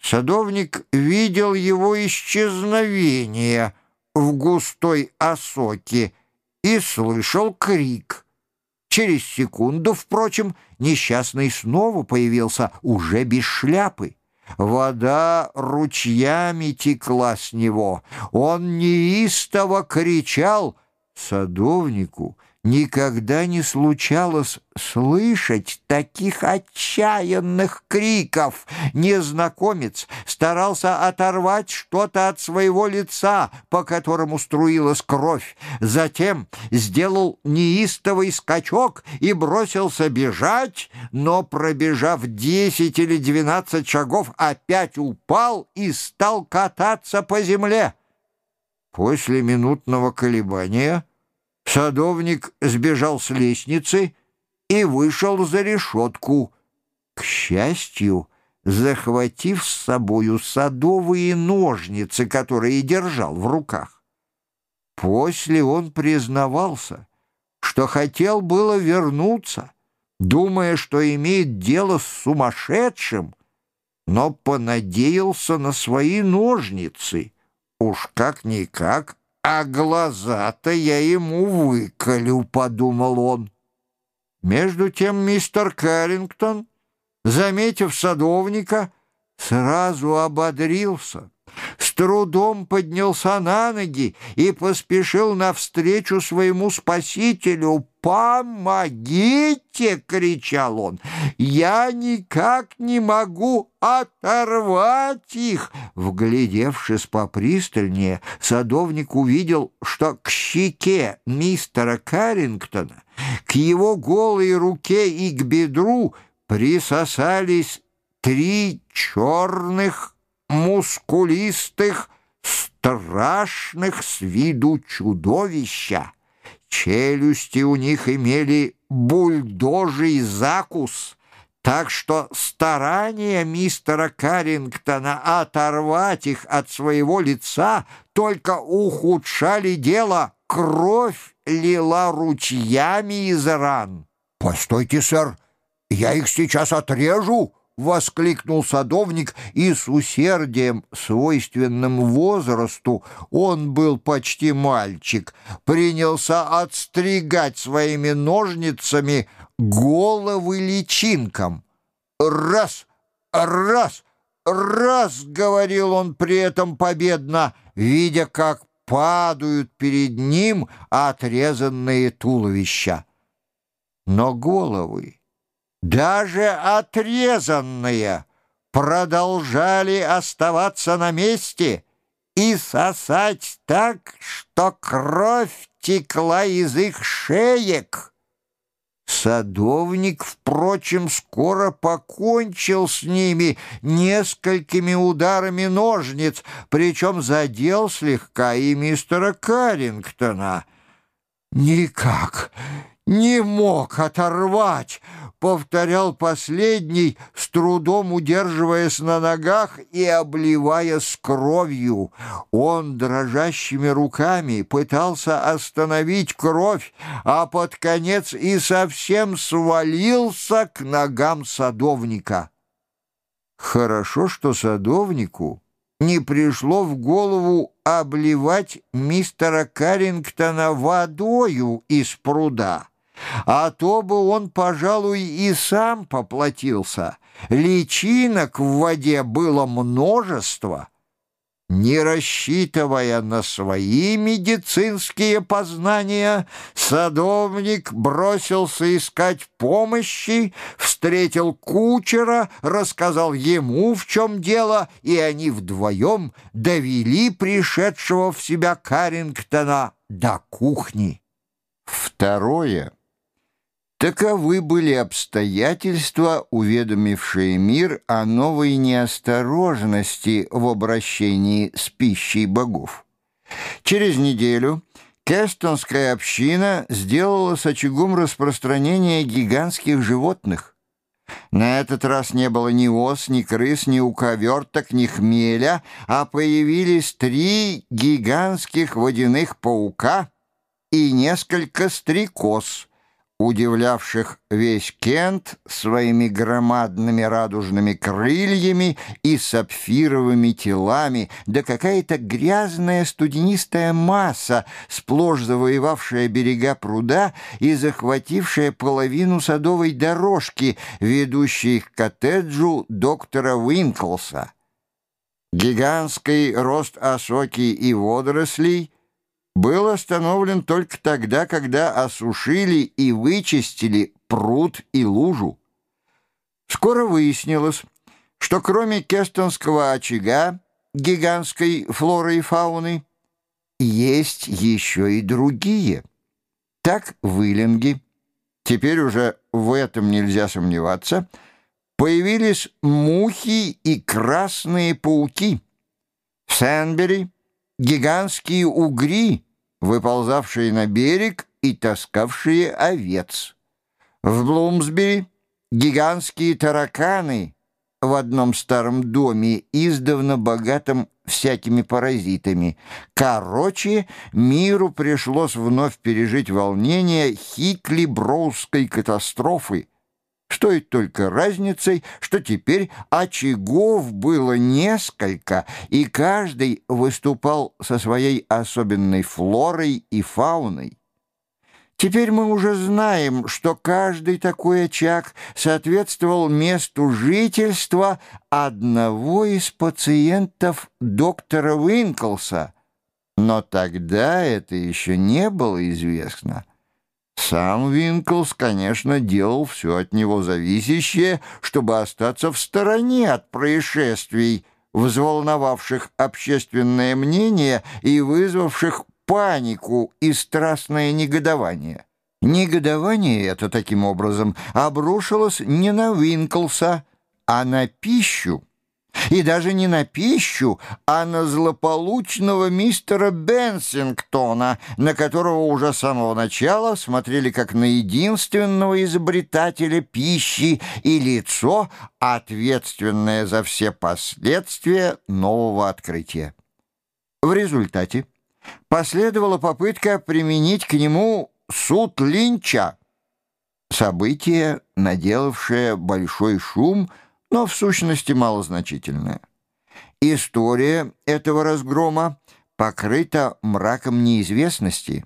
Садовник видел его исчезновение в густой осоке и слышал крик. Через секунду, впрочем, несчастный снова появился, уже без шляпы. Вода ручьями текла с него. Он неистово кричал садовнику — Никогда не случалось слышать таких отчаянных криков. Незнакомец старался оторвать что-то от своего лица, по которому струилась кровь. Затем сделал неистовый скачок и бросился бежать, но, пробежав десять или двенадцать шагов, опять упал и стал кататься по земле. После минутного колебания Садовник сбежал с лестницы и вышел за решетку. К счастью, захватив с собою садовые ножницы, которые держал в руках. После он признавался, что хотел было вернуться, думая, что имеет дело с сумасшедшим, но понадеялся на свои ножницы. Уж как-никак а глаза-то я ему выколю, — подумал он. Между тем мистер Каррингтон, заметив садовника, сразу ободрился, трудом поднялся на ноги и поспешил навстречу своему спасителю. «Помогите!» — кричал он. «Я никак не могу оторвать их!» Вглядевшись попристальнее, садовник увидел, что к щеке мистера Каррингтона, к его голой руке и к бедру присосались три черных, мускулистых, страшных с виду чудовища. Челюсти у них имели бульдожий закус, так что старания мистера Каррингтона оторвать их от своего лица только ухудшали дело. Кровь лила ручьями из ран. «Постойте, сэр, я их сейчас отрежу!» — воскликнул садовник, и с усердием, свойственным возрасту, он был почти мальчик, принялся отстригать своими ножницами головы личинкам. «Раз, раз, раз!» — говорил он при этом победно, видя, как падают перед ним отрезанные туловища. Но головы даже отрезанные, продолжали оставаться на месте и сосать так, что кровь текла из их шеек. Садовник, впрочем, скоро покончил с ними несколькими ударами ножниц, причем задел слегка и мистера Каррингтона. «Никак не мог оторвать!» повторял последний, с трудом удерживаясь на ногах и обливаясь кровью. Он дрожащими руками пытался остановить кровь, а под конец и совсем свалился к ногам садовника. Хорошо, что садовнику не пришло в голову обливать мистера Каррингтона водою из пруда а то бы он, пожалуй, и сам поплатился. Личинок в воде было множество. Не рассчитывая на свои медицинские познания, садовник бросился искать помощи, встретил кучера, рассказал ему, в чем дело, и они вдвоем довели пришедшего в себя Карингтона до кухни. Второе — Таковы были обстоятельства, уведомившие мир о новой неосторожности в обращении с пищей богов. Через неделю Кестонская община сделала с очагом распространения гигантских животных. На этот раз не было ни ос, ни крыс, ни уковерток, ни хмеля, а появились три гигантских водяных паука и несколько стрекоз — удивлявших весь Кент своими громадными радужными крыльями и сапфировыми телами, да какая-то грязная студенистая масса, сплошь завоевавшая берега пруда и захватившая половину садовой дорожки, ведущей к коттеджу доктора Уинклса. Гигантский рост осоки и водорослей — был остановлен только тогда, когда осушили и вычистили пруд и лужу. Скоро выяснилось, что кроме кестонского очага, гигантской флоры и фауны, есть еще и другие. Так в Иллинге, теперь уже в этом нельзя сомневаться, появились мухи и красные пауки. В Сенбери гигантские угри, выползавшие на берег и таскавшие овец. В Блумсбери гигантские тараканы в одном старом доме, издавна богатом всякими паразитами. Короче, миру пришлось вновь пережить волнение Хикли-Броузской катастрофы, с той только разницей, что теперь очагов было несколько, и каждый выступал со своей особенной флорой и фауной. Теперь мы уже знаем, что каждый такой очаг соответствовал месту жительства одного из пациентов доктора Уинклса, но тогда это еще не было известно. Сам Винклс, конечно, делал все от него зависящее, чтобы остаться в стороне от происшествий, взволновавших общественное мнение и вызвавших панику и страстное негодование. Негодование это, таким образом, обрушилось не на Винклса, а на пищу, и даже не на пищу, а на злополучного мистера Бенсингтона, на которого уже с самого начала смотрели как на единственного изобретателя пищи и лицо, ответственное за все последствия нового открытия. В результате последовала попытка применить к нему суд Линча, событие, наделавшее большой шум – но в сущности малозначительная. История этого разгрома покрыта мраком неизвестности.